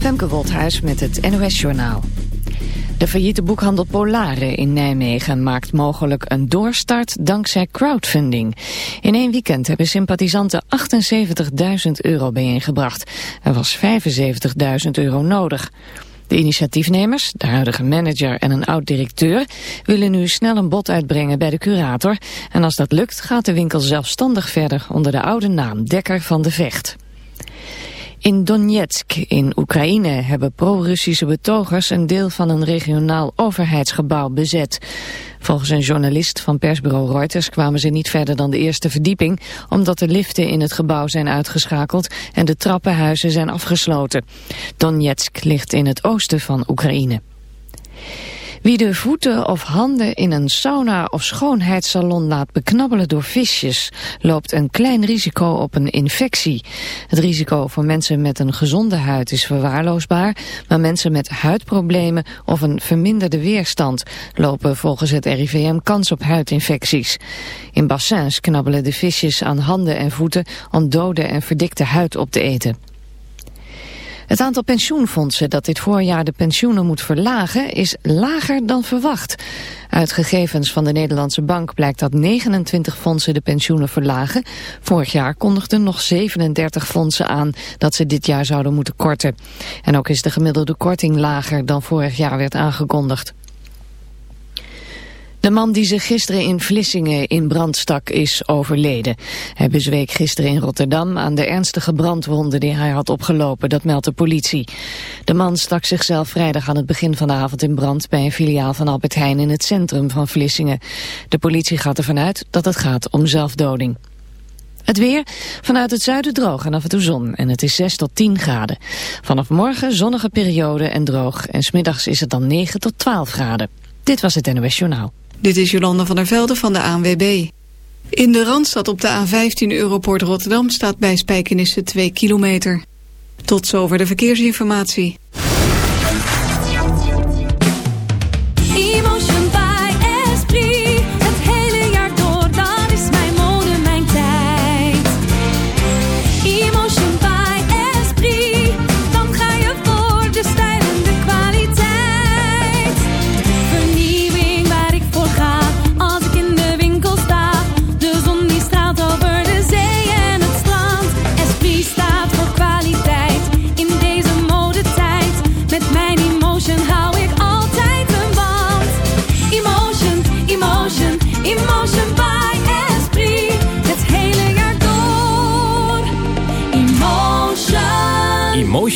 Femke met het NOS Journaal. De failliete boekhandel Polare in Nijmegen maakt mogelijk een doorstart dankzij crowdfunding. In één weekend hebben sympathisanten 78.000 euro bijeengebracht. Er was 75.000 euro nodig. De initiatiefnemers, de huidige manager en een oud-directeur... willen nu snel een bod uitbrengen bij de curator. En als dat lukt gaat de winkel zelfstandig verder onder de oude naam Dekker van de Vecht. In Donetsk in Oekraïne hebben pro-Russische betogers een deel van een regionaal overheidsgebouw bezet. Volgens een journalist van persbureau Reuters kwamen ze niet verder dan de eerste verdieping, omdat de liften in het gebouw zijn uitgeschakeld en de trappenhuizen zijn afgesloten. Donetsk ligt in het oosten van Oekraïne. Wie de voeten of handen in een sauna of schoonheidssalon laat beknabbelen door visjes, loopt een klein risico op een infectie. Het risico voor mensen met een gezonde huid is verwaarloosbaar, maar mensen met huidproblemen of een verminderde weerstand lopen volgens het RIVM kans op huidinfecties. In bassins knabbelen de visjes aan handen en voeten om dode en verdikte huid op te eten. Het aantal pensioenfondsen dat dit voorjaar de pensioenen moet verlagen is lager dan verwacht. Uit gegevens van de Nederlandse Bank blijkt dat 29 fondsen de pensioenen verlagen. Vorig jaar kondigden nog 37 fondsen aan dat ze dit jaar zouden moeten korten. En ook is de gemiddelde korting lager dan vorig jaar werd aangekondigd. De man die zich gisteren in Vlissingen in brand stak is overleden. Hij bezweek gisteren in Rotterdam aan de ernstige brandwonden die hij had opgelopen, dat meldt de politie. De man stak zichzelf vrijdag aan het begin van de avond in brand bij een filiaal van Albert Heijn in het centrum van Vlissingen. De politie gaat ervan uit dat het gaat om zelfdoding. Het weer, vanuit het zuiden droog en af en toe zon en het is 6 tot 10 graden. Vanaf morgen zonnige periode en droog en smiddags is het dan 9 tot 12 graden. Dit was het NOS Journaal. Dit is Jolanda van der Velde van de ANWB. In de Randstad op de A15 Europoort Rotterdam staat bij Spijkenisse 2 kilometer. Tot zover de verkeersinformatie.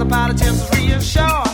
the pilot chips is reassured.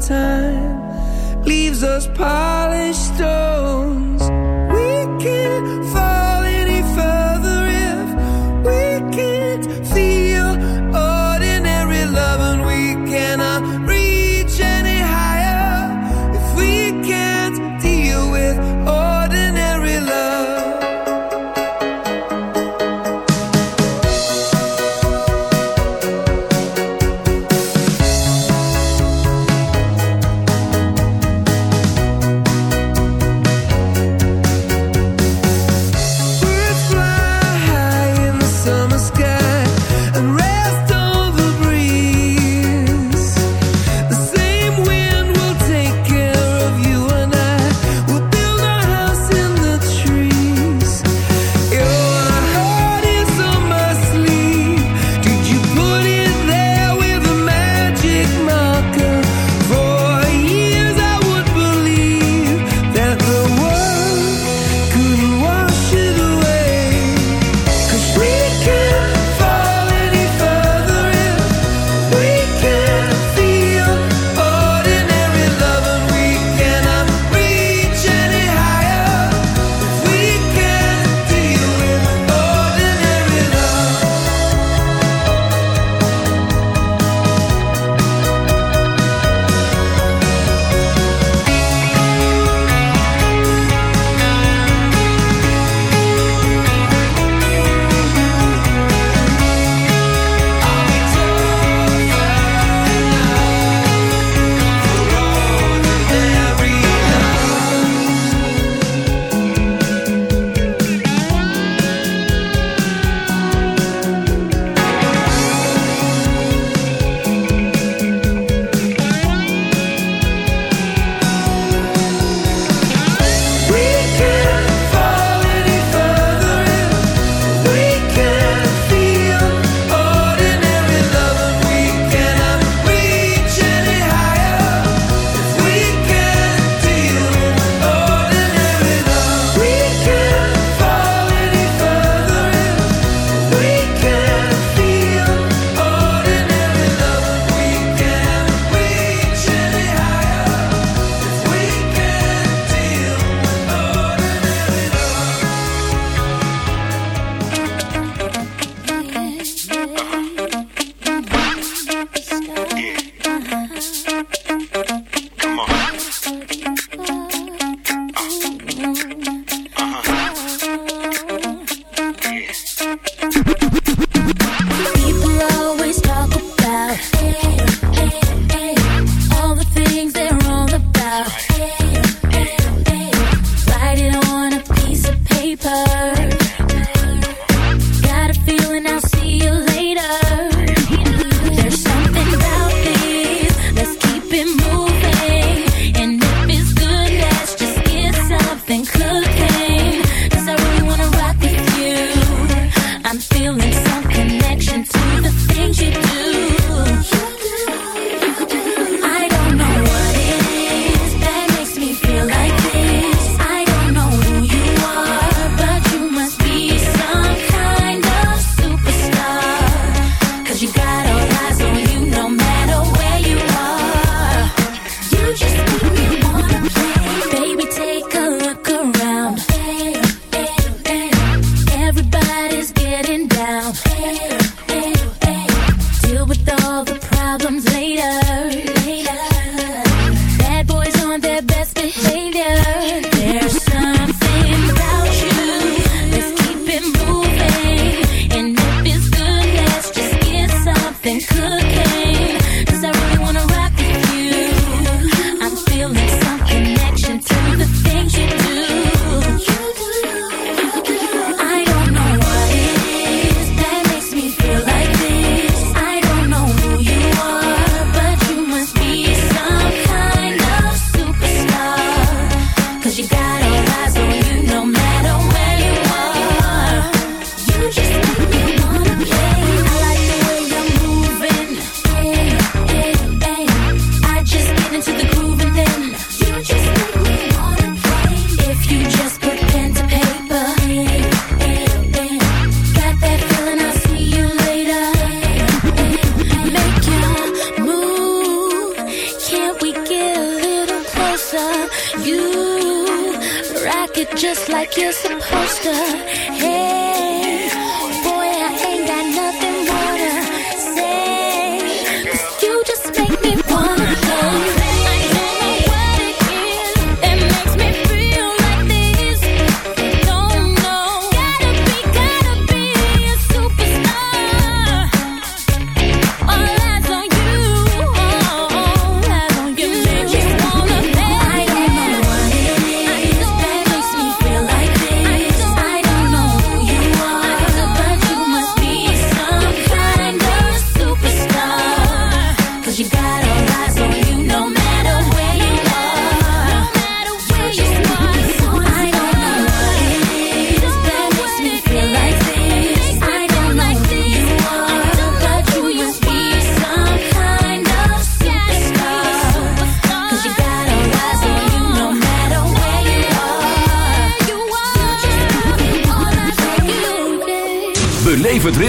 Time leaves us polished stones. We can't fall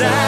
inside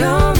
come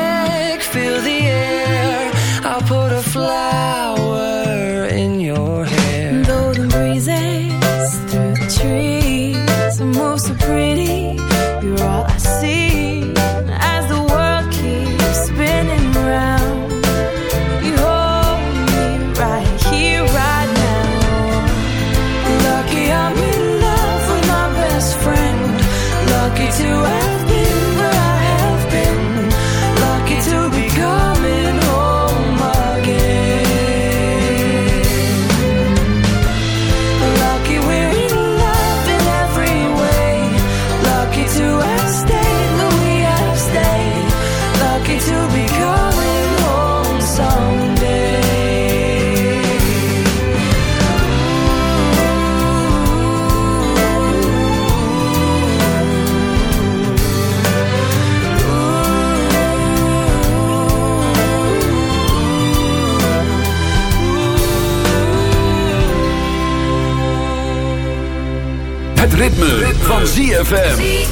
ZFM.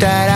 that I